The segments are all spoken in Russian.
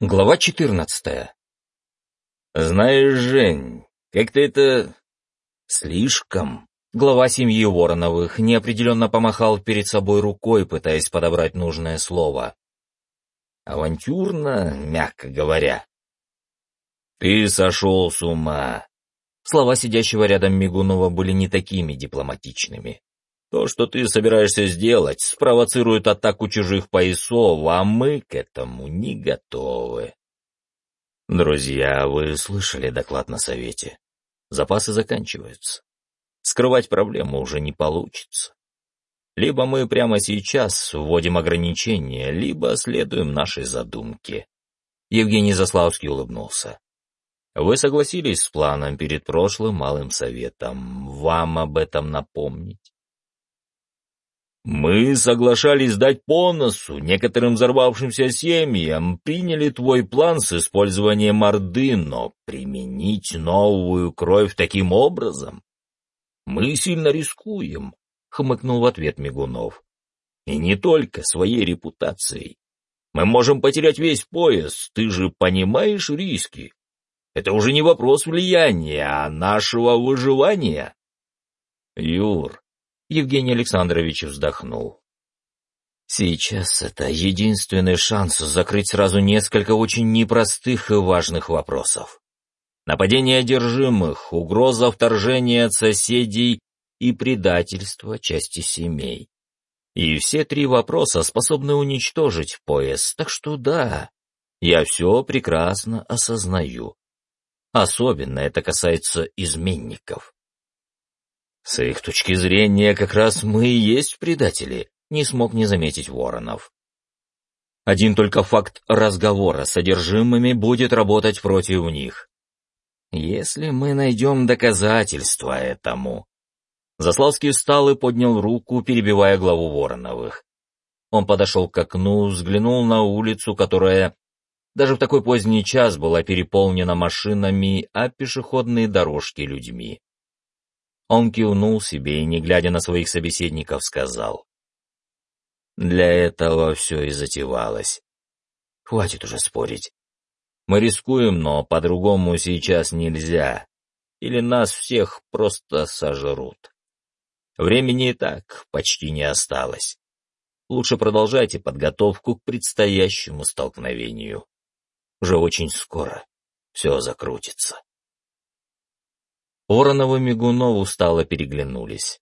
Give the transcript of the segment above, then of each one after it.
Глава 14. Знаешь, Жень, как-то это слишком. Глава семьи Вороновых неопределенно помахал перед собой рукой, пытаясь подобрать нужное слово. Авантюрно, мягко говоря. Ты сошел с ума. Слова сидящего рядом Мигунова были не такими дипломатичными. То, что ты собираешься сделать, спровоцирует атаку чужих поясов, а мы к этому не готовы. Друзья, вы слышали доклад на совете? Запасы заканчиваются. Скрывать проблему уже не получится. Либо мы прямо сейчас вводим ограничения, либо следуем нашей задумке. Евгений Заславский улыбнулся. Вы согласились с планом перед прошлым малым советом. Вам об этом напомнить? Мы соглашались дать по носу некоторым взорвавшимся семьям, приняли твой план с использованием Орды, но применить новую кровь таким образом? Мы сильно рискуем, — хмыкнул в ответ Мигунов. И не только своей репутацией. Мы можем потерять весь пояс, ты же понимаешь риски. Это уже не вопрос влияния, а нашего выживания. Юр, Евгений Александрович вздохнул. Сейчас это единственный шанс закрыть сразу несколько очень непростых и важных вопросов. Нападение одержимых, угроза вторжения от соседей и предательство части семей. И все три вопроса способны уничтожить пояс, так что да, я все прекрасно осознаю. Особенно это касается изменников. С их точки зрения, как раз мы и есть предатели, не смог не заметить Воронов. Один только факт разговора с содержимыми будет работать против них. Если мы найдем доказательства этому. Заславский встал и поднял руку, перебивая главу Вороновых. Он подошел к окну, взглянул на улицу, которая даже в такой поздний час была переполнена машинами, а пешеходные дорожки — людьми. Он кивнул себе и, не глядя на своих собеседников, сказал. «Для этого все и затевалось. Хватит уже спорить. Мы рискуем, но по-другому сейчас нельзя. Или нас всех просто сожрут. Времени и так почти не осталось. Лучше продолжайте подготовку к предстоящему столкновению. Уже очень скоро все закрутится. Воронов и Мигунов устало переглянулись.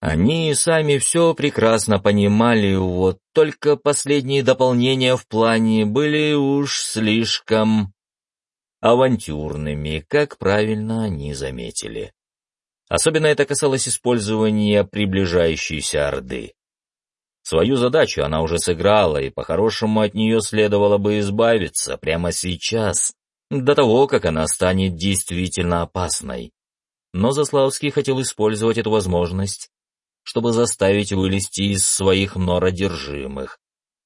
Они сами все прекрасно понимали, вот только последние дополнения в плане были уж слишком авантюрными, как правильно они заметили. Особенно это касалось использования приближающейся Орды. Свою задачу она уже сыграла, и по-хорошему от нее следовало бы избавиться прямо сейчас, до того, как она станет действительно опасной. Но Заславский хотел использовать эту возможность, чтобы заставить вылезти из своих нородержимых,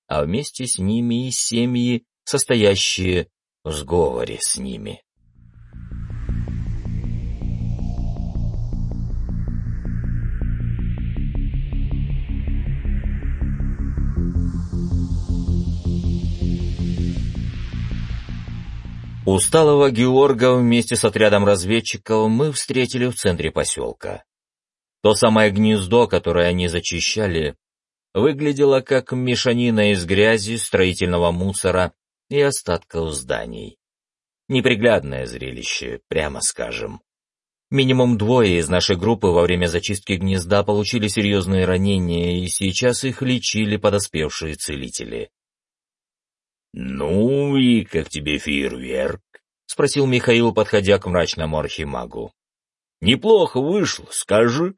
а вместе с ними и семьи, состоящие в сговоре с ними. Усталого Георга вместе с отрядом разведчиков мы встретили в центре поселка. То самое гнездо, которое они зачищали, выглядело как мешанина из грязи, строительного мусора и остатков зданий. Неприглядное зрелище, прямо скажем. Минимум двое из нашей группы во время зачистки гнезда получили серьезные ранения, и сейчас их лечили подоспевшие целители. «Ну и как тебе фейерверк?» — спросил Михаил, подходя к мрачному архимагу. «Неплохо вышло, скажи».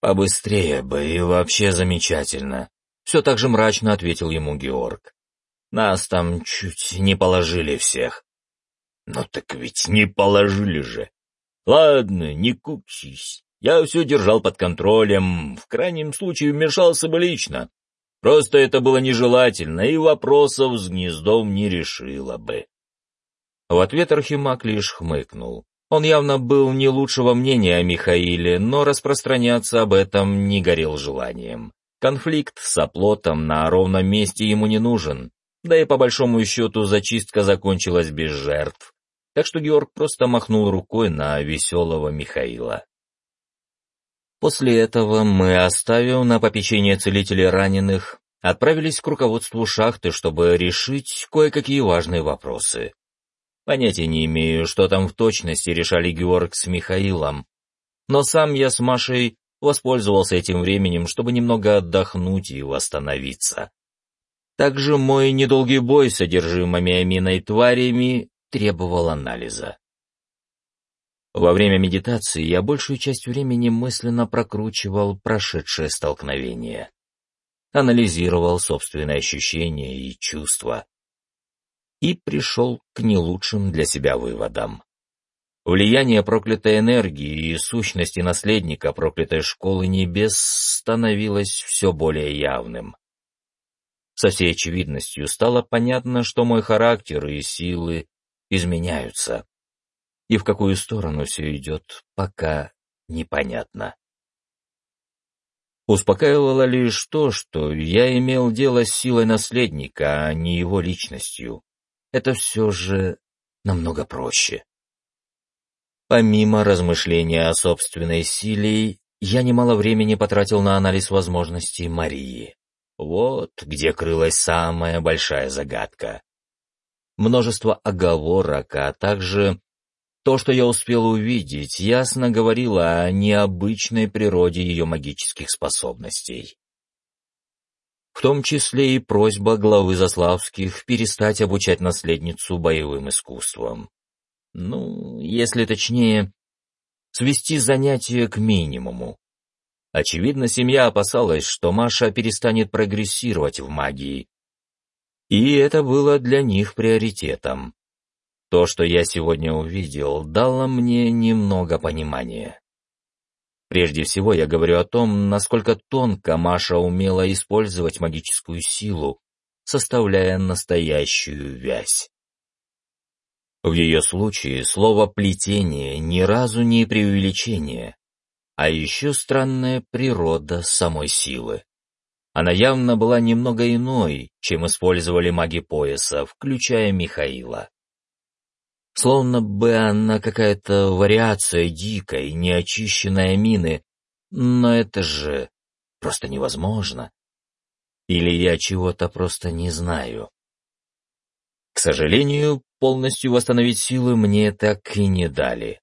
«Побыстрее бы и вообще замечательно», — все так же мрачно ответил ему Георг. «Нас там чуть не положили всех». «Ну так ведь не положили же. Ладно, не куксись. Я все держал под контролем, в крайнем случае вмешался бы лично. Просто это было нежелательно, и вопросов с гнездом не решило бы. В ответ Архимаг лишь хмыкнул. Он явно был не лучшего мнения о Михаиле, но распространяться об этом не горел желанием. Конфликт с оплотом на ровном месте ему не нужен, Да и по большому счету зачистка закончилась без жертв, так что Георг просто махнул рукой на веселого Михаила. После этого мы, оставив на попечение целителей раненых, отправились к руководству шахты, чтобы решить кое-какие важные вопросы. Понятия не имею, что там в точности решали Георг с Михаилом, но сам я с Машей воспользовался этим временем, чтобы немного отдохнуть и восстановиться. Также мой недолгий бой с содержимыми аминой тварями требовал анализа. Во время медитации я большую часть времени мысленно прокручивал прошедшее столкновение. Анализировал собственные ощущения и чувства. И пришел к не лучшим для себя выводам. Влияние проклятой энергии и сущности наследника проклятой школы небес становилось все более явным. Со всей очевидностью стало понятно, что мой характер и силы изменяются. И в какую сторону все идет, пока непонятно. Успокаивало лишь то, что я имел дело с силой наследника, а не его личностью. Это все же намного проще. Помимо размышления о собственной силе, я немало времени потратил на анализ возможностей Марии. Вот где крылась самая большая загадка. Множество оговорок, а также то, что я успел увидеть, ясно говорило о необычной природе ее магических способностей. В том числе и просьба главы Заславских перестать обучать наследницу боевым искусствам. Ну, если точнее, свести занятия к минимуму. Очевидно, семья опасалась, что Маша перестанет прогрессировать в магии. И это было для них приоритетом. То, что я сегодня увидел, дало мне немного понимания. Прежде всего, я говорю о том, насколько тонко Маша умела использовать магическую силу, составляя настоящую вязь. В ее случае слово «плетение» ни разу не преувеличение, а еще странная природа самой силы. Она явно была немного иной, чем использовали маги пояса, включая Михаила. Словно бы она какая-то вариация дикой, неочищенной мины, но это же просто невозможно. Или я чего-то просто не знаю. К сожалению, полностью восстановить силы мне так и не дали.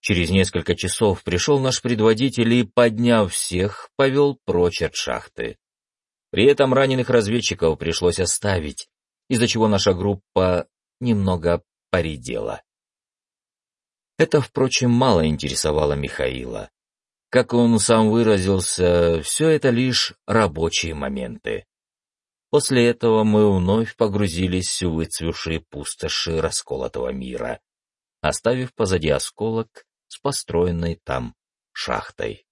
Через несколько часов пришел наш предводитель и, подняв всех, повел прочь от шахты. При этом раненых разведчиков пришлось оставить, из-за чего наша группа немного поредела. Это, впрочем, мало интересовало Михаила. Как он сам выразился, все это лишь рабочие моменты. После этого мы вновь погрузились в выцвевшие пустоши расколотого мира, оставив позади осколок с построенной там шахтой.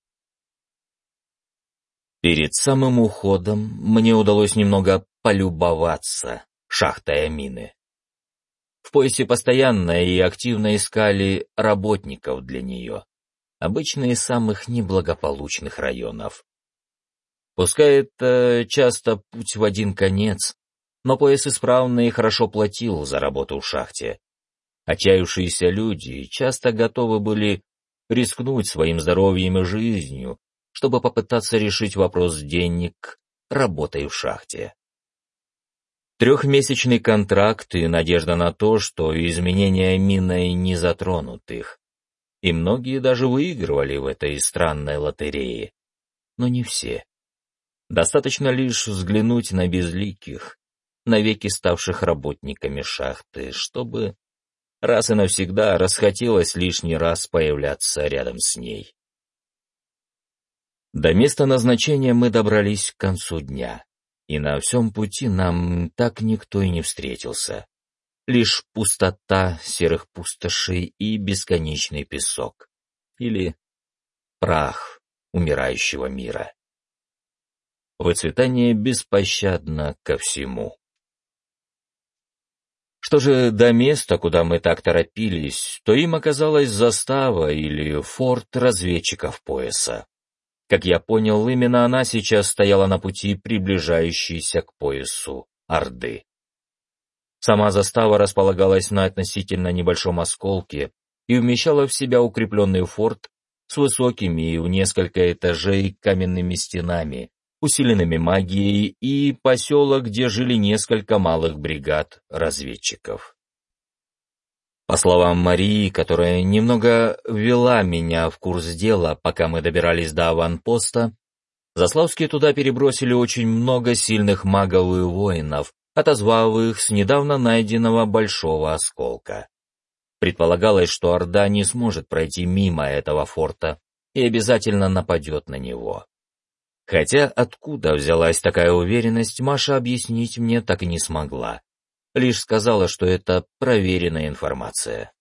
Перед самым уходом мне удалось немного полюбоваться шахтой Амины. В поясе постоянно и активно искали работников для нее, обычно из самых неблагополучных районов. Пускай это часто путь в один конец, но пояс исправно и хорошо платил за работу в шахте. Отчаявшиеся люди часто готовы были рискнуть своим здоровьем и жизнью, чтобы попытаться решить вопрос денег, работой в шахте. Трехмесячный контракт и надежда на то, что изменения миной не затронут их. И многие даже выигрывали в этой странной лотерее. Но не все. Достаточно лишь взглянуть на безликих, навеки ставших работниками шахты, чтобы раз и навсегда расхотелось лишний раз появляться рядом с ней. До места назначения мы добрались к концу дня, и на всем пути нам так никто и не встретился. Лишь пустота серых пустошей и бесконечный песок. Или прах умирающего мира. Выцветание беспощадно ко всему. Что же до места, куда мы так торопились, то им оказалась застава или форт разведчиков пояса. Как я понял, именно она сейчас стояла на пути приближающейся к поясу Орды. Сама застава располагалась на относительно небольшом осколке и вмещала в себя укрепленный форт с высокими и в несколько этажей каменными стенами, усиленными магией, и поселок, где жили несколько малых бригад разведчиков. По словам Марии, которая немного ввела меня в курс дела, пока мы добирались до аванпоста, Заславские туда перебросили очень много сильных магов и воинов, отозвав их с недавно найденного большого осколка. Предполагалось, что Орда не сможет пройти мимо этого форта и обязательно нападет на него. Хотя откуда взялась такая уверенность, Маша объяснить мне так и не смогла лишь сказала, что это проверенная информация.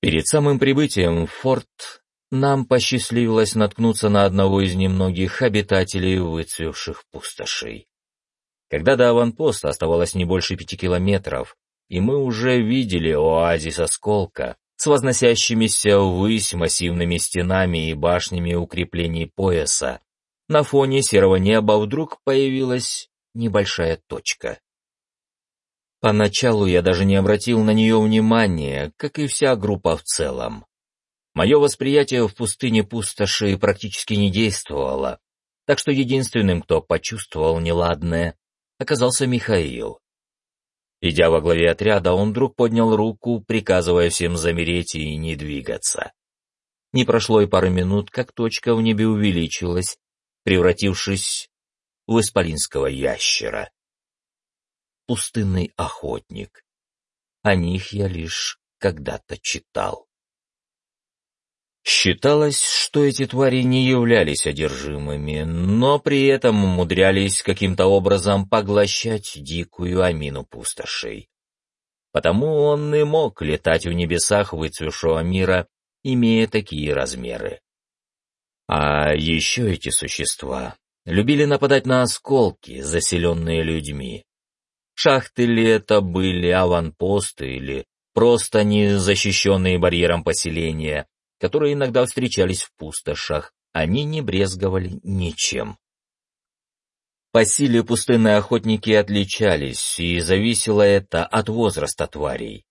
Перед самым прибытием в форт нам посчастливилось наткнуться на одного из немногих обитателей выцвевших пустошей. Когда до аванпоста оставалось не больше пяти километров, и мы уже видели оазис осколка с возносящимися ввысь массивными стенами и башнями укреплений пояса, на фоне серого неба вдруг появилась небольшая точка. Поначалу я даже не обратил на нее внимания, как и вся группа в целом. Мое восприятие в пустыне пустоши практически не действовало, так что единственным, кто почувствовал неладное, оказался Михаил. Идя во главе отряда, он вдруг поднял руку, приказывая всем замереть и не двигаться. Не прошло и пары минут, как точка в небе увеличилась, превратившись в исполинского ящера пустынный охотник. О них я лишь когда-то читал. Считалось, что эти твари не являлись одержимыми, но при этом умудрялись каким-то образом поглощать дикую амину пустошей. Потому он и мог летать в небесах выцвевшего мира, имея такие размеры. А еще эти существа любили нападать на осколки, заселенные людьми. Шахты ли это были, аванпосты или просто незащищенные барьером поселения, которые иногда встречались в пустошах, они не брезговали ничем. По силе пустынные охотники отличались, и зависело это от возраста тварей.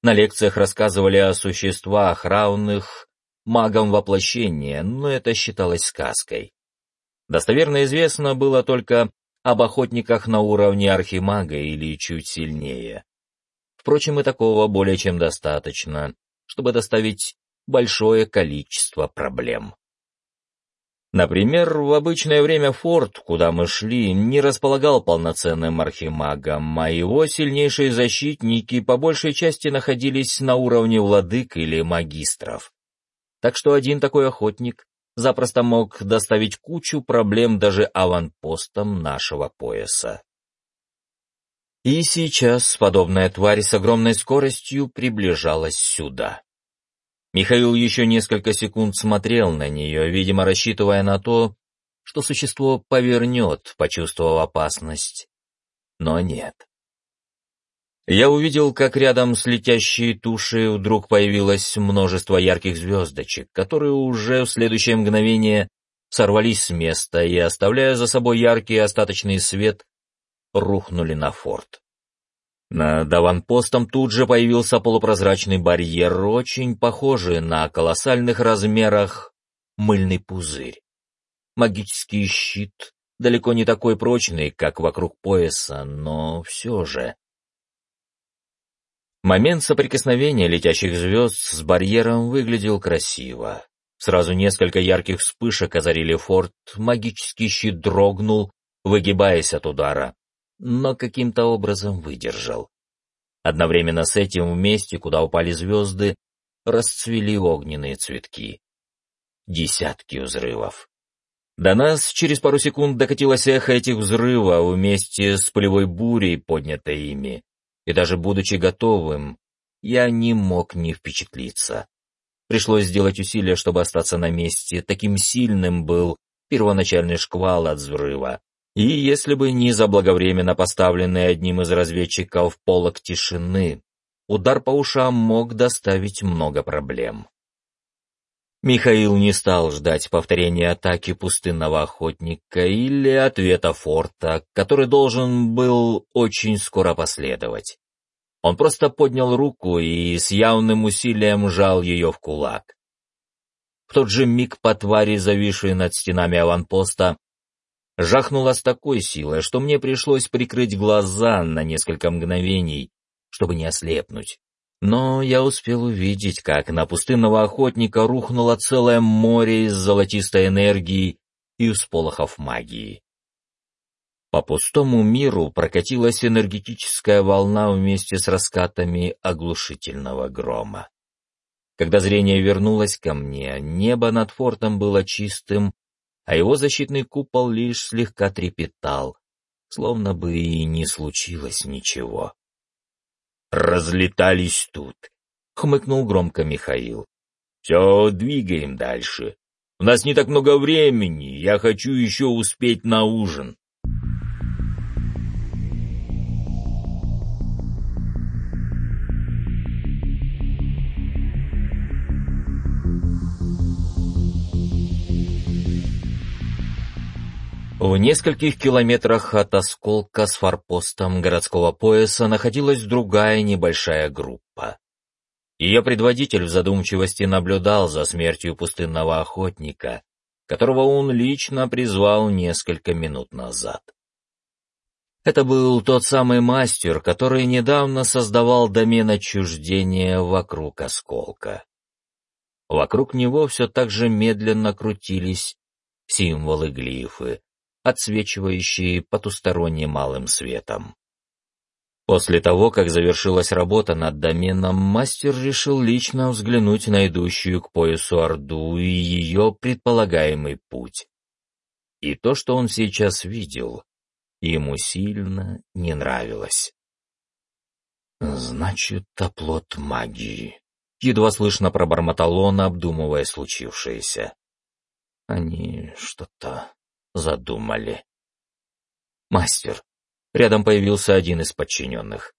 На лекциях рассказывали о существах, равных магам воплощения, но это считалось сказкой. Достоверно известно было только об охотниках на уровне архимага или чуть сильнее. Впрочем, и такого более чем достаточно, чтобы доставить большое количество проблем. Например, в обычное время форт, куда мы шли, не располагал полноценным архимагом, а его сильнейшие защитники по большей части находились на уровне владык или магистров. Так что один такой охотник запросто мог доставить кучу проблем даже аванпостам нашего пояса. И сейчас подобная тварь с огромной скоростью приближалась сюда. Михаил еще несколько секунд смотрел на нее, видимо, рассчитывая на то, что существо повернет, почувствовав опасность. Но нет. Я увидел, как рядом с летящей тушей вдруг появилось множество ярких звездочек, которые уже в следующее мгновение сорвались с места и, оставляя за собой яркий остаточный свет, рухнули на форт. Над аванпостом тут же появился полупрозрачный барьер, очень похожий на колоссальных размерах мыльный пузырь. Магический щит, далеко не такой прочный, как вокруг пояса, но все же. Момент соприкосновения летящих звезд с барьером выглядел красиво. Сразу несколько ярких вспышек озарили форт, магический щит дрогнул, выгибаясь от удара, но каким-то образом выдержал. Одновременно с этим в месте, куда упали звезды, расцвели огненные цветки. Десятки взрывов. До нас через пару секунд докатилось эхо этих взрывов вместе с полевой бурей, поднятой ими и даже будучи готовым, я не мог не впечатлиться. Пришлось сделать усилия, чтобы остаться на месте, таким сильным был первоначальный шквал от взрыва. И если бы не заблаговременно поставленный одним из разведчиков полок тишины, удар по ушам мог доставить много проблем. Михаил не стал ждать повторения атаки пустынного охотника или ответа форта, который должен был очень скоро последовать. Он просто поднял руку и с явным усилием жал ее в кулак. В тот же миг по твари, зависшей над стенами аванпоста, жахнула с такой силой, что мне пришлось прикрыть глаза на несколько мгновений, чтобы не ослепнуть но я успел увидеть, как на пустынного охотника рухнуло целое море из золотистой энергии и всполохов магии. По пустому миру прокатилась энергетическая волна вместе с раскатами оглушительного грома. Когда зрение вернулось ко мне, небо над фортом было чистым, а его защитный купол лишь слегка трепетал, словно бы и не случилось ничего разлетались тут», — хмыкнул громко Михаил. «Все, двигаем дальше. У нас не так много времени, я хочу еще успеть на ужин». В нескольких километрах от осколка с форпостом городского пояса находилась другая небольшая группа. Ее предводитель в задумчивости наблюдал за смертью пустынного охотника, которого он лично призвал несколько минут назад. Это был тот самый мастер, который недавно создавал домен отчуждения вокруг осколка. Вокруг него все так же медленно крутились символы-глифы, отсвечивающие потусторонним малым светом. После того, как завершилась работа над доменом, мастер решил лично взглянуть на идущую к поясу Орду и ее предполагаемый путь. И то, что он сейчас видел, ему сильно не нравилось. «Значит, оплот магии», — едва слышно пробормотал он, обдумывая случившееся. «Они что-то задумали. Мастер. Рядом появился один из подчиненных.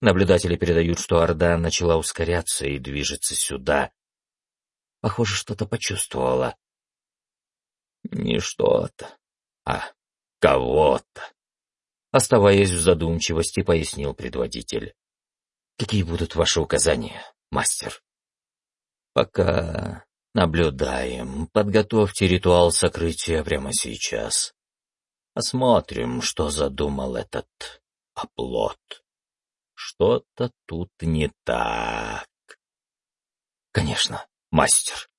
Наблюдатели передают, что Орда начала ускоряться и движется сюда. Похоже, что-то почувствовала. Не что-то, а кого-то. Оставаясь в задумчивости, пояснил предводитель. Какие будут ваши указания, мастер? Пока Наблюдаем. Подготовьте ритуал сокрытия прямо сейчас. Осмотрим, что задумал этот оплот. Что-то тут не так. Конечно, мастер.